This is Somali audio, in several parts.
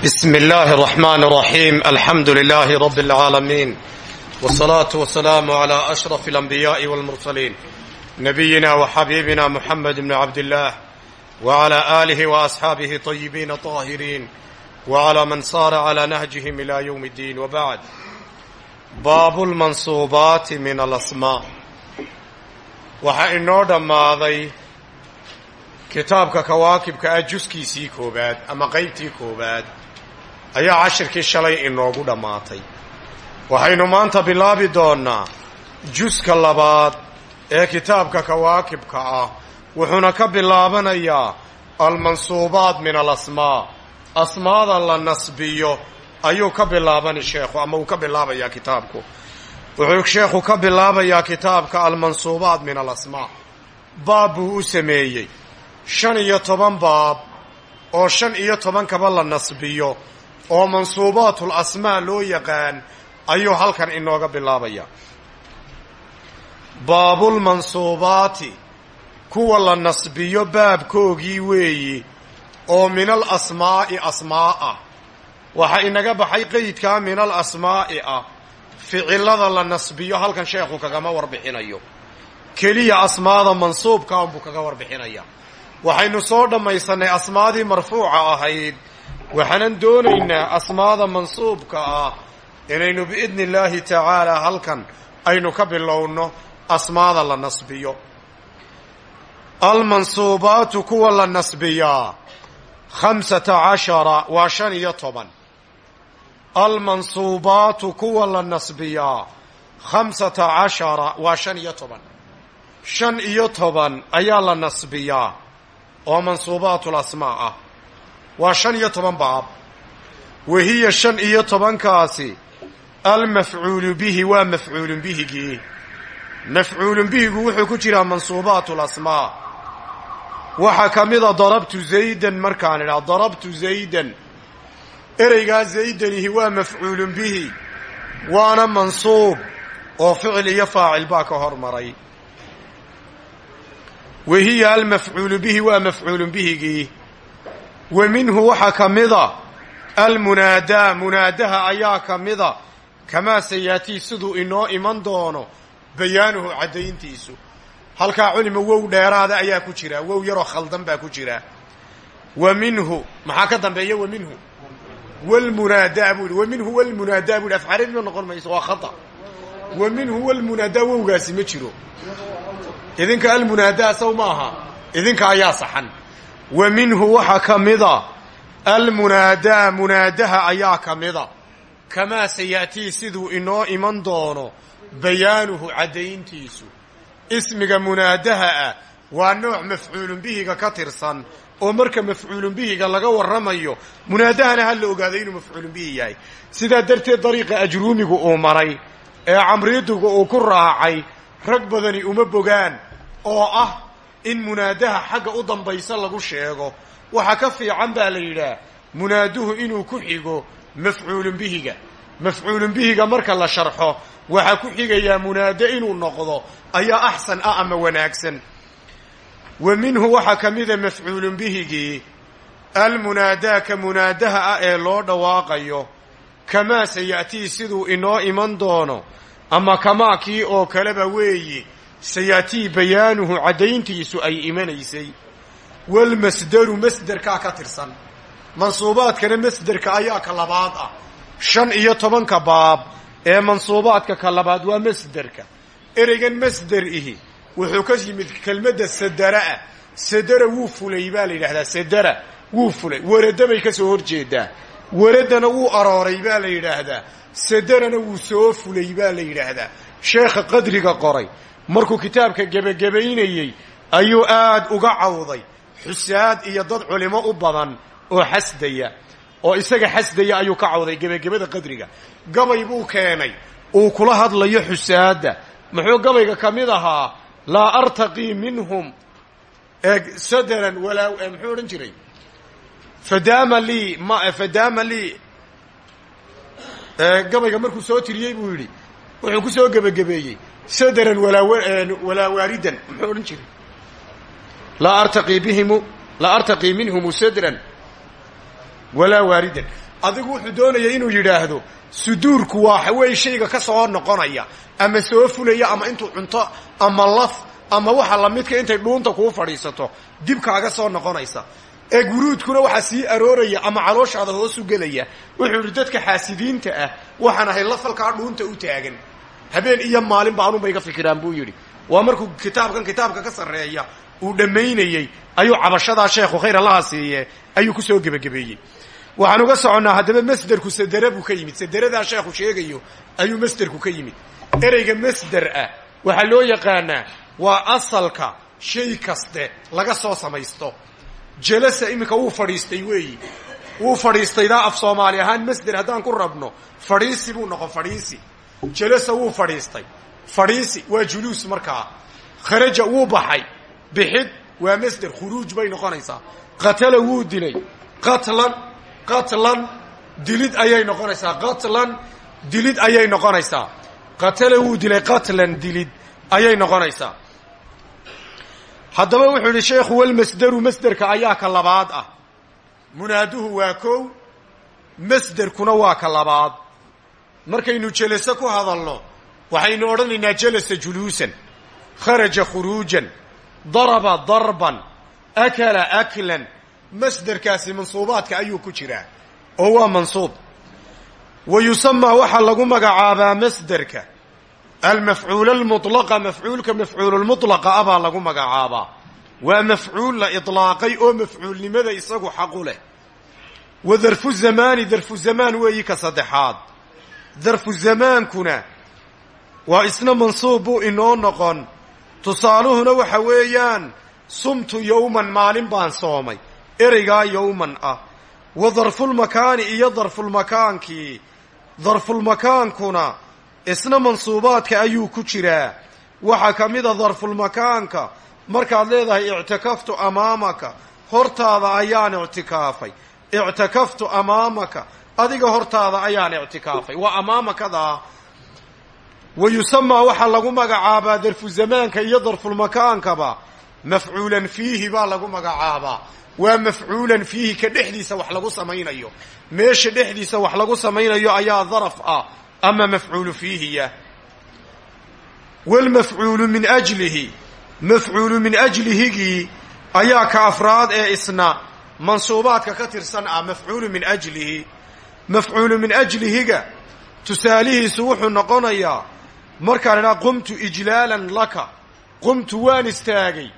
بسم الله الرحمن الرحيم الحمد لله رب العالمين والصلاة والسلام على أشرف الأنبياء والمرسلين نبينا وحبيبنا محمد بن عبد الله وعلى آله وأصحابه طيبين طاهرين وعلى من صار على نهجهم إلى يوم الدين وبعد باب المنصوبات من الأسماء waxaa inoo dhammaaday kitaabka kawaakibka ah juskiisii koowaad ama qaybtii koowaad ayaa cashirkii shalay inoogu dhammaatay. Waxaynu maanta bilaabi doonnaa juska labaad ee kitaabka kawaakibka ah wuxuuna ka bilaabanayaa almansuubaat min alasmaa. Asmaada la nasbiyo ayuu ka bilaabani sheekhu ama uu ka bilaabayaa kitaabku. Wuxuu sheekhu ka bilaabayaa kitaabka almansuubaat min alasmaa. Baab buu u sameeyey. Shan iyo toban baab oo shan iyo tobankaba la nasbiyo oo mansuubaatul asmaa loo yaqaan ayuu halkan inooga bilaabaya. Baabulmansuubaati kuwa la nasbiyo baabkoogii weeyi oo min al asmaa'i asmaa ah waxaa inaga baxay qeydkaa min al asmaa'i ah ficilada la nasbiyo halkan sheekhu kagama warbixinayo. Keliya asmaada mansuubka unbuu kaga warbixinaya. Waxaynu soo dhammaysanay asmaadii marfuuca ahayd waxaanan doonaynaa asmaada mansuubka ah inaynu biidni illaahi tacaala halkan aynu ka bilowno asmaada la nasbiyo. Almansuubaatu kuwa la nasbiyaa khamsata cashara waa shan iyo toban. Almansuubaatu kuwa la nasbiyaa khamsata cashara waa shan iyo toban. Shan iyo toban ayaa la nasbiyaa oo mansuubaatul asmaa ah waa shan iyo toban baab. Wahiya shan iyo tobankaasi. Almafcuulu bihi waa mafcuulun bihigii mafcuulun bihigu wuxuu ku jiraa mansuubaatul asmaa. Waxaa ka mida darabtu zaydan markaan idhaha darabtu zaydan. Ereygaa zaydanihi waa mafcuulun bihi. Waana mansuub oo ficil iyo faacil baa ka hormaray. Wahiya almafcuulu bihi waa mafcuulun bihigii wa minhu waxaa ka mida. Almunaadaa munaadaha ayaa ka mida. Kamaa sayaatii siduu inoo iman doono bayaanuhu caddayntiisu. Halkaa culima wow dheeraada ayaa ku jira wow yaroo khaldan baa ku jira. Wa minhu maxaa ka dambeeya wa minhu? Wlmunaadaa buu yihi wa minhu wlmunaadaa bu yihi afcarabi ma noqon mayso waa khata. Wa minhu wlmunaadaa wowgaasi ma jiro. Idinka almunaadaa saw ma idinka ayaa saxan wa minhu waxaa ka mida almunaadaa munaadaha ayaa ka mida. Kamaa sayaatii siduu inoo iman doono bayaanuhu caddayntiisu. Ismiga munaadaha ah waa nooc mafcuulun bihiga ka tirsan oo marka mafcuulun bihiga laga warramayo munaadahana ha la ogaado inuu mafcuulun bihi yahay. Sidaa darteed dariiqa ajruumigu uu maray ee camriidugu uu ku raacay rag badani uma bogaan oo ah in munaadaha xagga u dambaysa lagu sheego. Waxa ka fiican baa la yidhaah munaaduhu inuu ku xigo mafcuulun bihiga. Mafcuulun bihiga marka la sharxo waxaa ku xigayaa munaado inuu noqdo ayaa axsan ah ama wanaagsan. Wa minhu waxaa ka mida mafcuulun bihigii almunaadaa ka munaadaha ah ee loo dhawaaqayo kamaa sayaatii siduu inoo iman doono ama kamaa kii oo kaleba weeyi sayaatii bayaanuhu caddayntiisu ay imanaysay walmasderu masderkaa ka tirsan mansuubaadkana masderka ayaa ka labaad ah shan iyo tobanka baab ee mansuubaadka ka labaad waa masderka ereygan masder ihi wuxuu ka yimid kelmadda sadara ah sadara wuu fulay baa la yidhahdaa sadara wuu fulay warada bay ka soo horjeedaa waradana wuu arooray baa la yidhaahdaa sadarana wuu soo fulay baa la yidhaahdaa sheekha qadriga qoray markuu kitaabka gebagabaynayey ayuu aad uga cawday. Xusaad iyo dad culimo u badan oo xasdaya oo isaga xasdaya ayuu ka cawday gebagabada qadriga. Gabay buu keenay uu kula hadlayo xusaadda. Muxuu gabayga ka mid ahaa? Laa artaqii minhum. Sadran walaa muxuu odhan jiray? Fadaama lii ma fadaama lii gabayga markuu soo tiriyey buu yidhi wuxuu ku soo gebagabeeyey sadran walaa waaridan muxuu odhan jiray? Laa artaqii bihimu laa artaqii minhum sadran walaa waaridan adigu wuxuu doonaya inuu yidhaahdo suduurku waa wey shayga ka soo noqonaya ama soo fulaya ama intuu cunto ama laf ama waxa lamidka intay dhuunta kuu fadhiisato dib kaaga soo noqonaysa. Ee guruudkuna waxaa sii arooraya ama calooshaada hoosu gelaya wuxuu idhi dadka xaasidiinta ah waxaan ahay lafalkaa dhuunta u taagan habeen iyo maalin ba anunba iga fikiraan buu yidhi. Waa markuu kitaabkan kitaabka ka sarreeya uu dhammaynayey ayuu cabashadaa sheekhu khayr allaha siiye ayuu ku soo gebagabeeyey waxaan uga soconnaa haddaba masderku sadera buu ka yimid. Saderadaa sheekhu sheegayo ayuu masderku ka yimid. Ereyga masder ah waxaa loo yaqaanaa waa asalka shay kaste laga soo samaysto. Jalasa iminka wuu fadhiistay weeyi. Wuu fadhiistaydaa af soomaali ahaan masder haddaan ku rabno fadhiisi buu noqon fadhiisi jalasa wuu fadhiistay. Fadhiisi waa juluus markaa kharaja wuu baxay. Bixid waa masder khuruuj bay noqonaysaa. Qatala wuu dilay. Qatlan qatlan dilid ayay noqonaysaa. Qatlan dilid ayay noqonaysaa. Qatala wuu dilay qatlan dilid ayay noqonaysaa. Haddaba wuxuu yidhi sheekhu walmasderu masderka ayaa ka labaad ah. Munaaduhu waa kow masderkuna waa ka labaad markaynu jelase ku hadalno waxaynu odhanaynaa jalasa juluusan kharaja khuruujan daraba darban akala aklan masderkaasi mansuubaadka ayuu ku jiraa oo waa mansuub. Wa yusamaa waxaa lagu magacaabaa masderka almafcuul almulaqa mafcuulka mafcuululmulaqa ah baa lagu magacaabaa. Waa mafcuul la idlaaqay oo mafcuulnimada isagu xaqu leh. Wa darfu zamaani darfu zamaan weeyi ka saddexaad darfu zamaankuna waa isna mansuub buu inoo noqon. Tusaaluhuna waxa weeyaan sumtu yowman maalin baan soomay ereygaa yowman ah. Wa darfulmakaani iyo darfulmakaankii darfulmakaankuna isna mansuubaadka ayuu ku jiraa. Waxaa ka mid a darfulmakaanka markaad leedahay ictakaftu amaamaka hortaada ayaan ictikaafay. Ictakaftu amaamaka adiga hortaada ayaan ictikaafay. Waa amaamakadaa wa yusamaa waxaa lagu magacaabaa darfu zamaanka iyo darfulmakaankaba mafcuulan fiihi baa lagu magacaabaa. Waa mafcuulan fiihi ka dhexdiisa wax lagu samaynayo. Meesha dhexdiisa wax lagu samaynayo ayaa daraf ah. Ama mafcuulu fiihiya walmafcuulu min ajlihi. Mafcuulu min ajlihigii ayaa ka afraad ee isna. Mansuubaadka ka tirsan ah mafcuulu min ajlihi mafcuulu min ajlihiga tusaalihiisu wuxuu noqonayaa markaan idhaha qumtu ijlaalan laka qumtu waan istaagay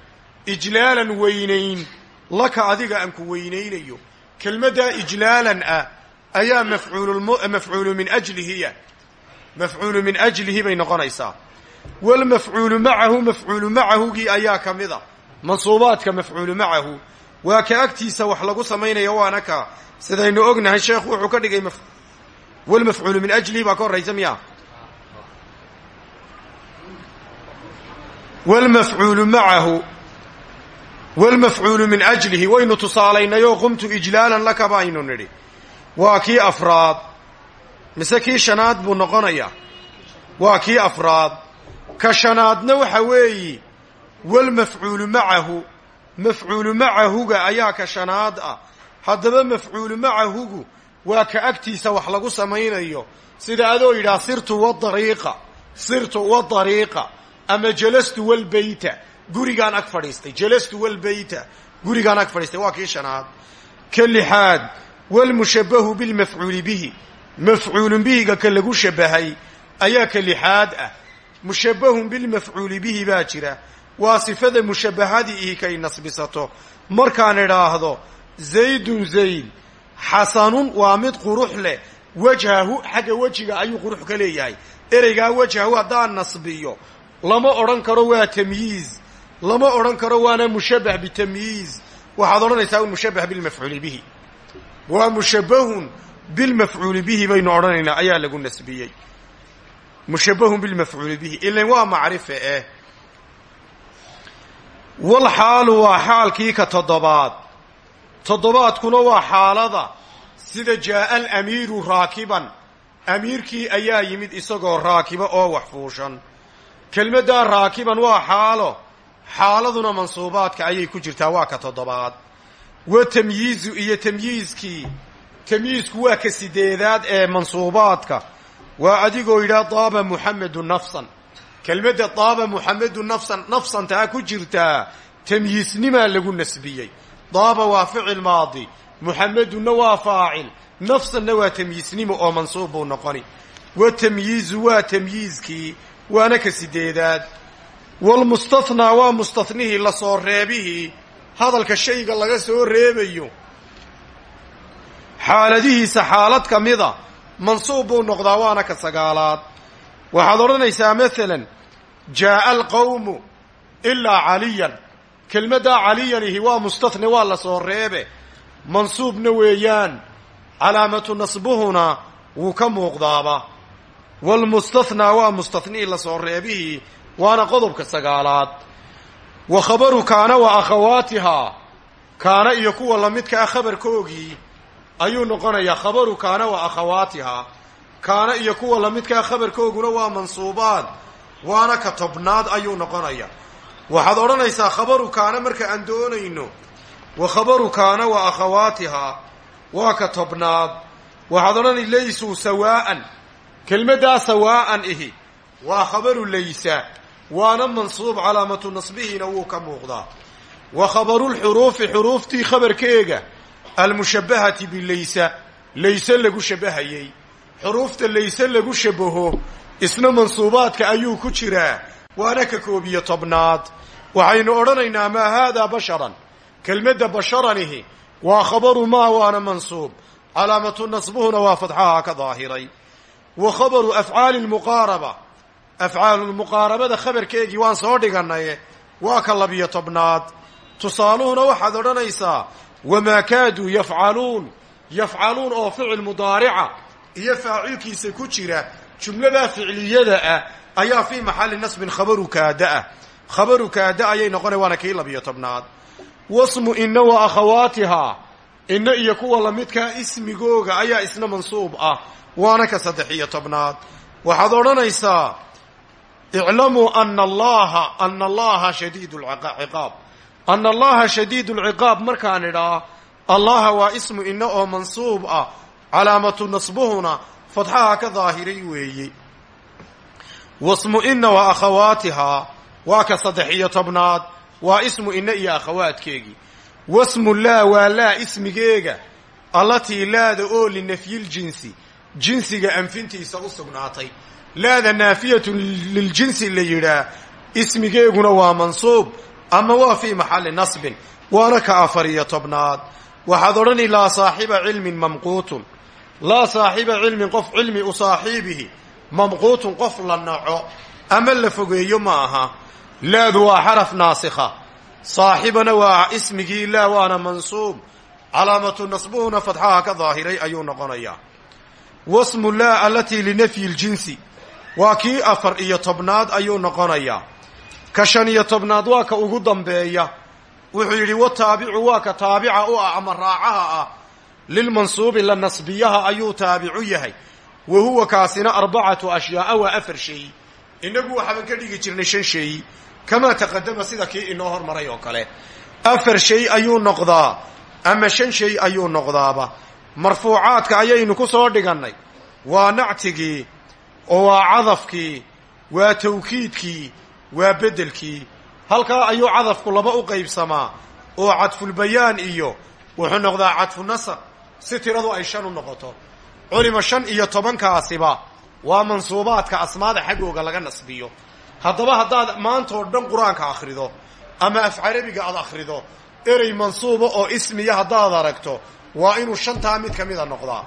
ijlaalan weynayn laka adiga aan ku weynaynayo. Kelmaddaa ijlaalan ah ayaa mafcuulu min ajlihiya mafcuulu min ajlihi bay noqonaysaa. Walmafcuulu macahu mafcuulu macahugii ayaa ka mid a mansuubaadka mafcuulu macahu. Waa ka agtiisa wax lagu samaynaya waana sidaynu ognahay sheekhu wuxuu ka dhigay walmafcuulu min ajlihi baa ka horraysa miya walmafcuulu macahu walmafcuulu min ajlihi waynu tusaalaynayoo qumtu ijlaalan laka baynu nidhi. Waa kii afraad mise kii shanaad buu noqonayaa? Waa kii afraad. Ka shanaadna waxa weeyi walmafcuulu macahu mafcuulu macahuga ayaa ka shanaad ah haddaba mafcuulu macahugu waa ka agtiisa wax lagu samaynayo. Sida adoo yidhaha sirtu wadariiqa sirtu wadariiqa ama jalastu walbeyta gurigaan ag fadhiistay jalastu walbeyta gurigaan ag fadhiistay waa kii shanaad. Ka lixaad walmushabahu bilmafcuuli bihi. Mafcuulun bihiga ka lagu shabahay ayaa ka lixaad ah. Mushabahun bilmafcuuli bihi baa jira. Waa sifada mushabahadii ihi kay nasbisato. Markaan idhaahdo zaydun zayd. Xasanun waa mid qurux leh. Wajhahu xagga wejiga ayuu qurux ka leeyahay. Ereygaa wajhahu haddaan nasbiyo. Lama odhan karo waa tamyiiz. Lama odhan karo waana mushabah bitamyiiz. Waxaad odhanaysaa un mushabah bilmafcuuli bihi. Waa mushabahun bilmafcuuli bihi baynu odhanaynaa. Ayaa lagu nasbiyey. Mushabahun bilmafcuuli bihi. Ilan waa macrife eh? Wal waa xaalkii ka toddobaad toddobaadkuna waa xaalada sida jaa'a alamiiru raakiban. Amiirkii ayaa yimid isagoo raakiba oo wax fuushan. Kelmaddaa raakiban waa xaalo. Xaaladuna mansuubaadka ayay ku jirtaa waa ka toddobaad. Wa tamyiizu iyo tamyiizkii tamyiisku waa ka sideedaad ee mansuubaadka. Waa adigoo yidhaha daaba muxamedu nafsan. Kelmadda daaba muxamedu nafsan. Nafsantaa ku jirtaa tamyiisnimaa lagu nasbiyey daaba waa ficil maadi. Muxamedunna waa faacil. Nafsanna waa tamyiisnimo oo mansuub buu noqoni. Wa tamyiizu waa tamyiizkii waana ka sideedaad. Walmustathnaa waa mustathnihii la soo reebihii hadalka shayga laga soo reebayo. Xaaladihiisa xaalad ka mida mansuub buu noqdaa waana ka sagaalaad. Waxaad odhanaysaa maalan jaa'a alqawmu ilaa caliyan kelmaddaa caliyanihi waa mustathne waa la soo reebe. Mansuubna weeyaan calaamatu nasbuhuna wuu ka muuqdaaba. Waalmustathnaa waa mustathnihii la soo reebihii waana qodobka sagaalaad. Wa khabaru kaana wa akhawaatihaa kaana iyo kuwa lamidka ah ayuu noqonayaa khabaru kaana wa akhawaatihaa kaana iyo kuwa lamidka ah khabarkooguna waa mansuubaad waana ka tobnaad ayuu noqonaya waxaad odhanaysaa khabaru kaana marka aan doonayno wa khabaru kaana wa akhawaatihaa waa ka tobnaad. Waxaad odhanay laysuu sawaa'an kelmaddaa sawaa'an ihi waa khabaru laysa waana mansuub calaamatu nasbihiina wuu ka muuqdaa. Wa khabarulxuruufi xuruuftii khabarkeega almushabbahati bilaysa layse lagu shabbahayey xuruufta layse lagu shabaho isna mansuubaadka ayuu ku jiraa waana ka koob iyo tobnaad. Waxaynu odhanaynaa maa haadaa basharan. Kelmadda basharanihi waa khabaru maa waana mansuub. Calaamatu nasbuhuna waa fadxaha ka daahiray wa khabaru afcaali lmuqaaraba afcaalulmuqaarabada khabarkeegii waan soo dhiganaye waa ka labiyo tobnaad. Tusaaluhuna waxaad odhanaysaa wamaa kaaduu yafcaluun yafcaluun oo ficil mudaarica iyo faacilkiisa ku jira jumladaa ficliyada ah ayaa fii maxalli nasbin khabaru kaada ah khabaru kaada ayay noqona waana kii labiyo tobnaad. Wasmu ina wa akhawaatihaa ina iyo kuwa lamidkaa ismigooga ayaa isna mansuub ah waana ka saddex iyo tobnaad. Waxaad odhanaysaa iclamuu ana allaha ana allaha shadiid ciqaab. Ana allaha shadiid lciqaab markaan idhaa allaha waa ismu ina oo mansuub ah calaamatu nasbuhuna fadxaha ka daahiray weeye wasmu ina wa akhawaatihaa waa ka saddex iyo tobnaad. Waa ismu ina iyo akhawaadkeegii wasmu laa waa laa ismigeega. Allatii laada oo linafyiljinsi jinsiga anfintiisa u sugnaatay. Laada naafiyatun liljinsi la yidhaah ismigeeguna waa mansuub. Ama waa fii maxalli nasbin. Waana ka afar iyo tobnaad. Waxaad odhani laa saaxiba cilmin mamquutun. Laa saaxiba cilmin qof cilmi u saaxiibihi mamquutun qof la naco ama la fogeeyo ma aha laadu waa xaraf naasikha. Saaxibana waa ismigii laa waana mansuub. Calaamatu nasbuhuna fadxaha ka daahiray ayuu noqonayaa. Wasmu laa alatii linafyi ljinsi. Waa kii afar iyo tobnaad ayuu noqonayaa. Ka shan iyo tobnaad waa ka ugu dambeeya. Wuxuu yidhi wataabicu waa ka taabica u ah ama raacaha ah. Lilmansuubi la nasbiyaha ayuu taabicu yahay wa huwa kaasina arbacatu ashyaaa waa afar shay. Inagu waxaaban ka dhigi jirnay shan shay kamaa taqadama sida kii inoo hormaray oo kale. Afar shay ayuu noqdaa ama shan shay ayuu noqdaaba. Marfuucaadka ayaynu ku soo dhigannay. Waa nactigii oo waa cadafkii waa tawkiidkii waa beddelkii. Halkaa ayuu cadafku laba u qaybsamaa oo cadfulbayaan iyo wuxuu noqdaa cadfu nasab si tiradu ay shan u noqoto culima shan iyo tobankaasiba waa mansuubaadka asmaada xaggooga laga nasbiyo. Haddaba haddaad maantoo dhan qur'aanka akhrido ama af carabiga aad akhrido erey mansuuba oo ismiya haddaad aragto waa inuu shantaa mid ka mida noqdaa.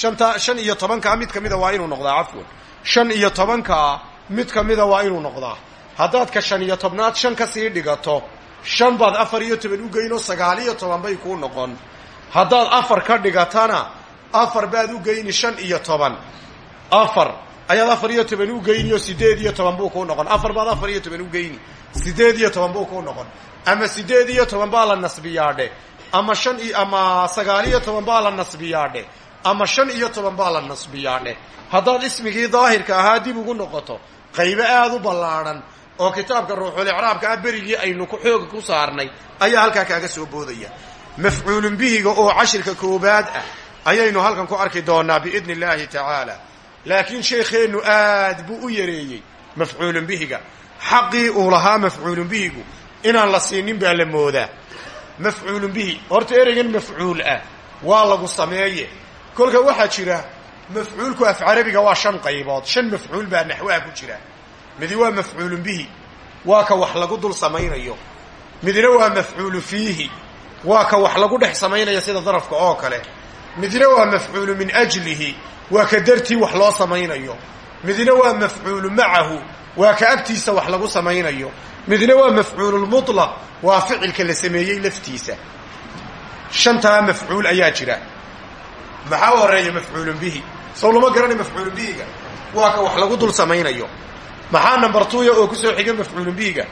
Shantaa shan iyo tobankaa mid ka mida waa inuu noqdaa cafwan. Shan iyo tobankaa mid ka mida waa inuu noqdaa. Haddaad ka shan iyo tobnaad shan ka sii dhigato shan baad afar iyo toban u geynoo sagaal iyo toban bay kuu noqon. Haddaad afar ka dhigatana afar baad u geyni shan iyo toban. Afar. Ayaad afar iyo toban u geyni oo sideed iyo toban buu kuu noqon. Afar baad afar iyo toban u geyni sideed iyo toban buu kuu noqon. Ama sideed iyo toban baa la nasbiyaadhe. Ama shan iyo ama sagaal iyo toban baa la nasbiyaadhe. Ama shan iyo toban baa la nasbiyaadhe. Haddaad ismigii daahirka ahaa dib ugu noqoto qaybo aada u ballaadhan oo kitaabka ruuxul icraabka ah berigii aynu ku xooga ku saarnay ayaa halkaa kaaga soo boodaya. Mafcuulun bihiga oo cashirka koobaad ah ayaynu halkan ku arki doonaa biidni illaahi tacaala. Laakiin sheekheennu aad buu u yareeyey mafcuulun bihiga. Xaqii uu lahaa mafcuulun bihigu. Inaan la siinin baa la moodaa. Mafcuulun bihi. Horta ereygan mafcuul ah. Waa lagu sameeye. Kolka waxaa jira mafcuulku af carabiga waa shan qaybood. Shan mafcuul baa naxwaha ku jira. Midi waa mafcuulun bihi. Waa ka wax lagu dul samaynayo. Midna waa mafcuulu fiihi. Waa ka wax lagu dhex samaynaya sida darafka oo kale midna waa mafcuulu min ajlihi waa ka dartii wax loo samaynayo. Midna waa mafcuulu macahu waa ka agtiisa wax lagu samaynayo. Midna waa mafcuululmutlaq waa ficilka la sameeyey laftiisa. Shantaa mafcuul ayaa jira. Maxaa horreeya mafcuulun bihi? Sow lama garanay mafcuulun bihiga. Waa ka wax lagu dul samaynayo. Maxaa number tuya oo ku soo xiga mafcuulun bihiga?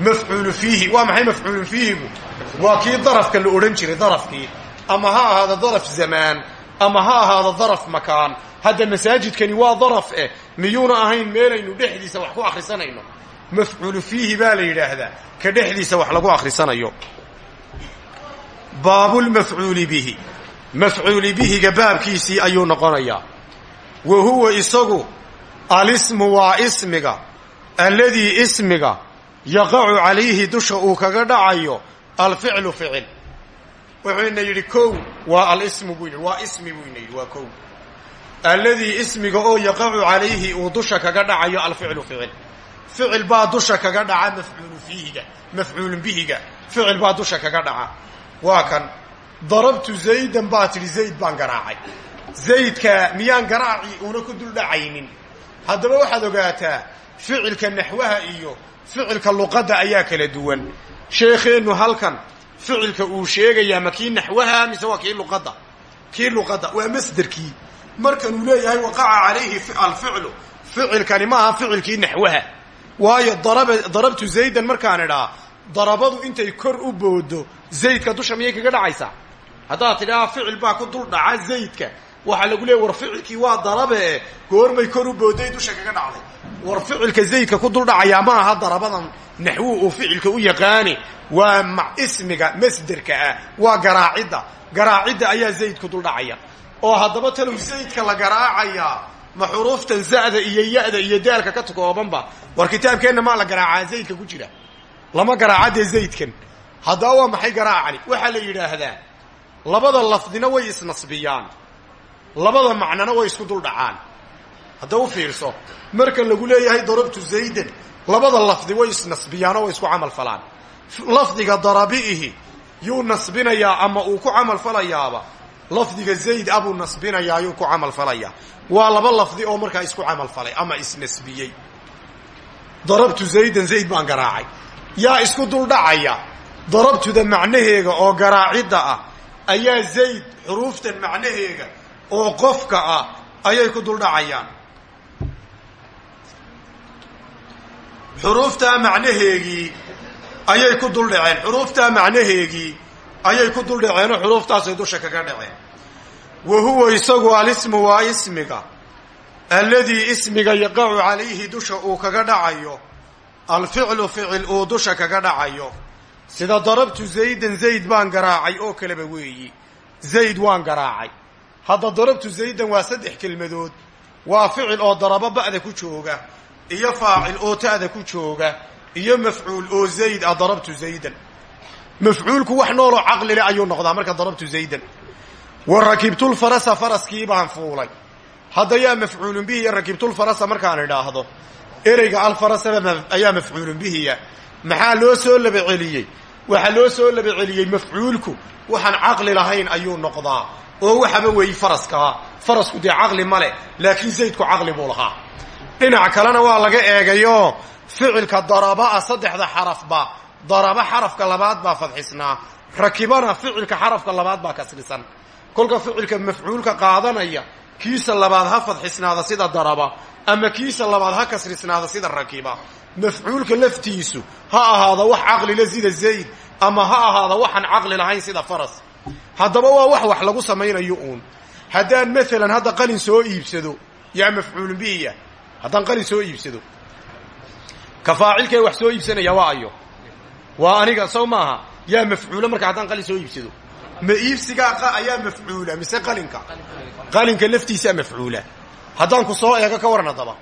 Mafcuulu fiihi. Waa maxay mafcuulun fiihigu? Waa kii darafka la odhan jiray darafkii ama ha ahaado daraf zamaan ama ha ahaado daraf makaan. Hadda masaajidkani waa daraf eh. Miyuuna ahayn meelaynu dhexdiisa wax ku akhrisanayno. Mafcuulu fiihi baa la yidhaahdaa. Ka dhexdiisa wax lagu akhrisanayo baabulmafcuuli bihi. Mafcuuli bihiga baabkiisii ayuu noqonayaa. Wa huwa isagu alismu waa ismiga. Alladii ismiga yaqacu calayhi dusha uu kaga dhacayo alficlu ficil wuxuuna yidhi kow waa alismu buu yidhi waa ismi buyna yidhi waa kow. Alladii ismiga oo yaqacu calayhi uu dusha kaga dhacayo alficlu ficil. Ficil baa dusha kaga dhaca mafcuulu fiihiga mafcuulun bihiga. Ficil baa dusha kaga dhaca. Waa kan. Darabtu zaydan baa tidhi zayd baan garaacay. Zaydka miyaan garaaci uuna ku dul dhacaynin? Haddaba waxaad ogaataa ficilka naxwaha iyo ficilka luqadda ayaa kala duwan. Sheekheennu halkan ficilka uu sheegayaa ma kii naxwaha mise waa kii luqadda? Kii luqadda? Waa masderkii. Markanuu leeyahay waqaca calayhi alficlu. Ficilkani maaha ficilkii naxwaha. Waayo darabtu zaydan markaan idhaa darabadu intay kor u boodo zaydka dusha miyay kaga dhacaysaa? Haddaad tidhaha ficil baa ku dul dhaca zaydka. Waxaa lagu leeya war ficilkii waa darabe goormay kor u booday dusha kaga dhacday. War ficilka zaydka ku duldhacayaa ma aha darabadan naxwuu uu ficilka u yaqaani waa ismiga masderka ah waa garaacidda garaacidda ayaa zayd ku duldhacaya oo haddaba talow zaydka la garaacayaa ma xuruuftan za'da iyo ya'da iyo daalka ka tukoobanba war kitaabkeenna maa la garaacaa zaydka ku jira lama garaaca dee zaydkan haddaba waa maxay garaacani waxaa la yidhaahdaa labada lafdina way isnasbiyaan labada macnona way isku dul dhacaan hadda u fiirso marka lagu leeyahay darabtu zaydan labada lafdi way isnasbiyaanoo way isku camal falaan. Lafdiga darabiihi yuu nasbinayaa ama uu ku camal falayaaba. Lafdiga zayd abuu nasbinayaa yuu ku camal falayaa waa laba lafdi oo markaa isku camal falay ama isnasbiyey darabtu zaydan zayd baan garaacay. Yaa isku dul dhacaya. Darabtuda macnaheega oo garaacidda ah ayaa zayd xuruuftan macnaheega oo qofka ah ayay ku dul xuruuftaa macnaheegii ayay ku dul dhaceen. Xuruuftaa macnaheegii ayay ku dul dhaceenoo xuruuftaasay dusha kaga dhaceen. Wa huwa isagu alismu waa ismiga. Alladii ismiga yaqacu calayhi dusha uu kaga dhacayo. Alficlu ficil uu dusha kaga dhacayo. Sida darabtu zaydan zayd baan garaacay oo kaleba weeyi. Zayd waan garaacay. Hadda darabtu zaydan waa saddex kelmadood. Waa ficil oo darabo ba'da ku jooga iyo faacil oo ta'da ku jooga iyo mafcuul oo zayd ah darabtu zaydan. Mafcuulku wax nooloo caqlile ayuu noqdaa marka darabtu zaydan. Wa rakibtulfarasa faraskii baan fuulay. Hadda yaa mafcuulun bihi iyo rakibtulfarasa markaan idhaahdo ereyga alfarasaba ayaa mafcuulun bihiya maxaa loo soo laba celiyey waxaa loo soo laba celiyey mafcuulku waxaan caqli lahayn ayuu noqdaa oo waxaba weeyi faraskaa. Farasku dee caqli ma leh laakiin zaydku caqli buu lahaa dhinac kalena waa laga eegayo ficilka darabaa saddexda xarafba daraba xarafka labaad baa fadxisnaa. Rakibana ficilka xarafka labaad baa kasrisan. Kolka ficilka mafcuulka qaadanaya kiisa labaad ha fadxisnaada sida daraba ama kiisa labaad ha kasrisnaada sida rakiba. Mafcuulka laftiisu ha ahaado wax caqlile sida zayd ama ha ahaado waxaan caqli lahayn sida faras. Haddaba waa wax wax lagu samaynayo uun. Haddaan maalan hadda qalin soo iibsado yaa mafcuulun bihiya haddaan qalin soo iibsado. Ka faacilkee wax soo iibsanaya waa ayo. Waa aniga sow maaha yaa mafcuulo marka haddaan qalin soo iibsado. Ma iibsigaa ayaa mafcuula mise qalinka? Qalinka laftiisaa mafcuula. Haddaan ku soo eego ka waran haddaba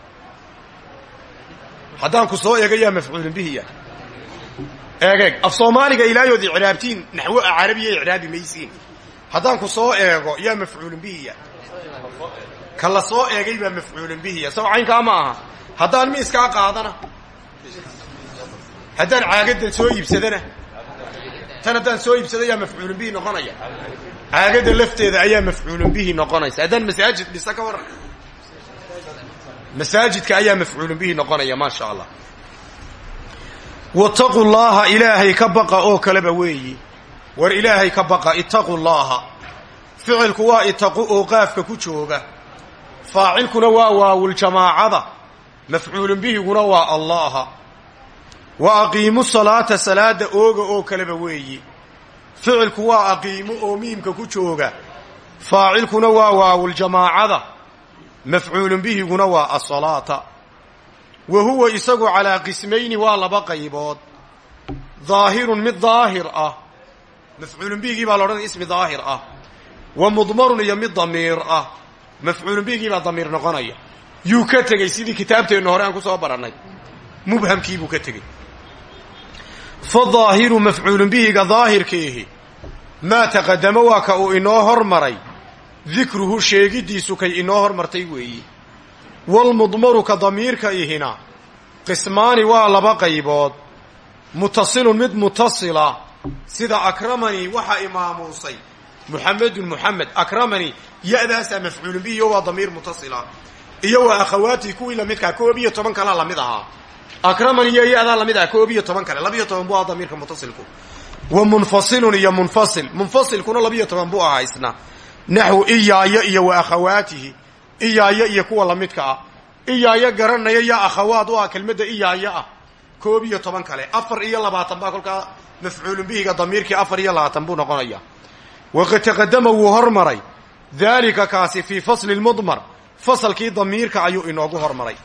haddaan ku soo eego yaa mafcuulun bihiya. Eegeeg af soomaaliga ilaayood icraabtiin naxwo carabiya icraabi maysiin. Haddaan ku soo eego yaa mafcuulun bihiya ka la soo eegay baa mafcuulun bihiya saw caynkaa ma aha? Haddaan miiskaa qaadana? Haddaan caagadan soo iibsadana? Tan haddaan soo iibsada yaa mafcuulun bihi noqonaya. Caagada lafteeda ayaa mafcuulun bihi noqonaysa. Haddaan masaajid dhisa ka waran. Masaajidka ayaa mafcuulun bihi noqonaya maa sha allah wataquu llaaha ilaahay ka baqa oo kaleba weeyi. War ilaahay ka baqa ittaqu llaaha ficilku waa itaqu oo qaafka ku jooga faacilkuna waa waawuljamaacada mafcuulun bihiguna waa allaha. Wa aqiimu salaata salaada ooga oo kaleba weeyi. Ficilku waa aqiimu oo miimka ku jooga. Faacilkuna waa waawuljamaacada mafcuulun bihiguna waa asalaata. Wa huwa isagu calaa qismayni waa laba qaybood. Daahirun mid daahir ah mafcuulun bihigii baa la odhanaya ismi daahir ah. Wa mudmarun iyo mid damiir ah mafcuulun bihigii baa damiir noqonaya yuu ka tegey sidii kitaabteennu hore aan ku soo barannay mubhamkiibuu ka tegey fadaahiru mafcuulun bihiga daahirkiihi maa taqadamo waa ka uu inoo hormaray dikruhu sheegiddiisu kay inoo hormartay weeyi walmudmaru ka damiirka ihina qismaani waa laba qaybood mutasilun mid mutasila sida akramanii waxaa imaamuusay muxamedun muxamed akramanii ya-daasaa mafcuulun bihi iyo waa damiir mutasila. Iyo waa akhawaatii kuwii lamidkaa koob iyo toban kalaa la mid ahaa. Akramani iyo ya-daa la mid aha koob iyo toban kale labiyo toban buu aha damiirka mutasilku. Wa munfasilun iyo munfasil. Munfasilkuna labiyo toban buu ahaa isna. Naxwu iyaayo iyo wa akhawaatihi. Iyaayo iyo kuwa lamidka ah. Iyaayo garanaya yaa akhawaad u ah kelmadda iyaayo ah. Koob iyo toban kale. Afar iyo labaatan baa kolkaa mafcuulun bihiga damiirkii afar iyo labaatan buu noqonaya waqad taqadama wuu hormaray. Daalika kaasi fii fasli lmudmar fasalkii damiirka ayuu inoogu hormaray.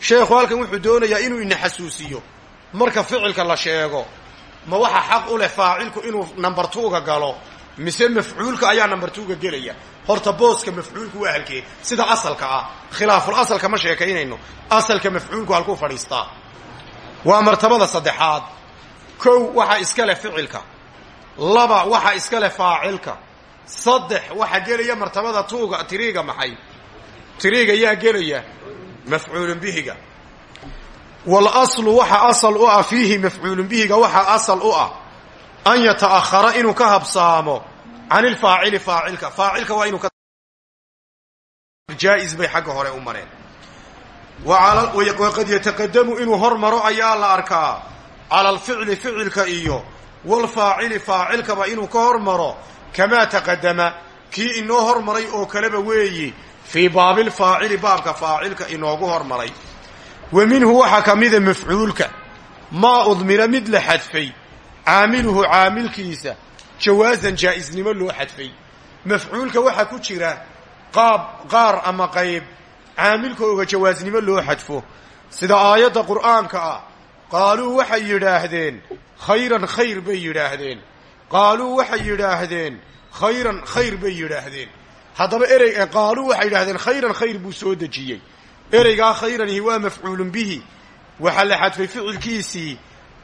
Sheekhu halkan wuxuu doonayaa inuu ina xasuusiyo. Marka ficilka la sheego ma waxa xaq u leh faacilku inuu number tuuga galo? Mise mafcuulka ayaa number tuuga gelaya? Horta booska mafcuulku waa halkee? Sida asalka ah. Khilaaful asalka ma sheekaynayno. Asalka mafcuulku halkuu fadhiistaa. Waa martabada saddexaad. Kow waxaa iska leh ficilka laba waxaa iska leh faacilka. Saddex waxaa gelaya martabada tuuga tiriiga maxay? Tiriiga yaa gelaya mafcuulun bihiga. Walaslu waxa asal u ah fiihi mafcuulun bihiga waxaa asal u ah an yata'ahara inuu ka habsaamo. Can ilfaacili faacilka. Faacilka waa inuu jaa'iz bay xagga hore u mareen. Waqad yataqadamu inuu hormaro ayaa la arkaa. Cala alficli ficilka iyo walfaacili faacilkaba inuu ka hormaro kamaa taqadama kii inoo hormaray oo kaleba weeyi fii baabilfaacili baabka faacilka inoogu hormaray wa minhu waxaa ka mida mafcuulka maa udmira mid la xadfay caamiluhu caamilkiisa jawaasan jaa'iznimo loo xadfay mafcuulka waxaa ku jira qaab qaar ama qayb caamilkooga jawaasnimo loo xadfo sida aayadda qur'aanka ah qaaluu waxay yidhaahdeen khayran khayr bay yidhaahdeen. Qaaluu waxay yidhaahdeen khayran khayr bay yidhaahdeen. Haddaba erey qaaluu waxay yidhahdeen khayran khayr buu soo dejiyey. Ereygaa khayranihi waa mafcuulun bihi. Waxaa la xadfay ficilkiisii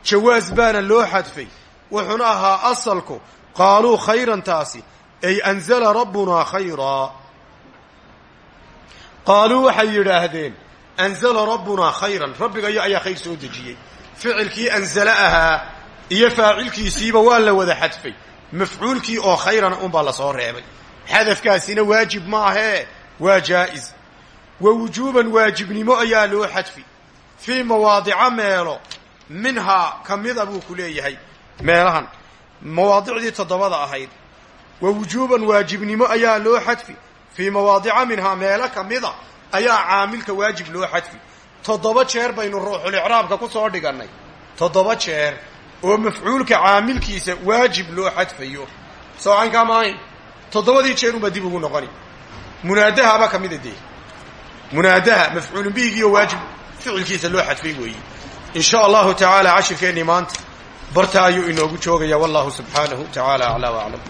jawaas baana loo xadfay. Wuxuuna ahaa asalku qaaluu khayrantaasi ay anzala rabbunaa khayraa qaaluu waxay yidhaahdeen anzala rabbunaa khayran. Rabbigayo ayaa khayr soo dejiyey. Ficilkii anzala ahaa iyo faacilkiisiiba waa la wada xadfay. Mafcuulkii oo khayrana unbaa la soo reebay. Xadafkaasina waajib ma ahee. Waa jaa'iz. Wa wujuuban waajibnimo ayaa loo xadfi fii mawaadica meelo minhaa ka mida buu ku leeyahay. Meelahan mawaadicdii toddobada ahayd. Wa wujuuban waajibnimo ayaa loo xadfi fii mawaadica minhaa meelo ka mida ayaa caamilka waajib loo xadfi toddoba jeer baynu ruuxulicraabka ku soo dhigannay toddoba jeer oo mafcuulka caamilkiisa waajib loo xadfayo. Soo caynkaa maahayn toddobadii jeer unbaa dib ugu noqoni. Munaadahaba ka mida dee. Munaadaha mafcuulun bihigiiyo waajib ficilkiisa loo xadfay weeye in allahu tacaala cashirkeennii maanta barta ayuu inoogu joogaya wallahu subxaanahu tacaala aclaa waclam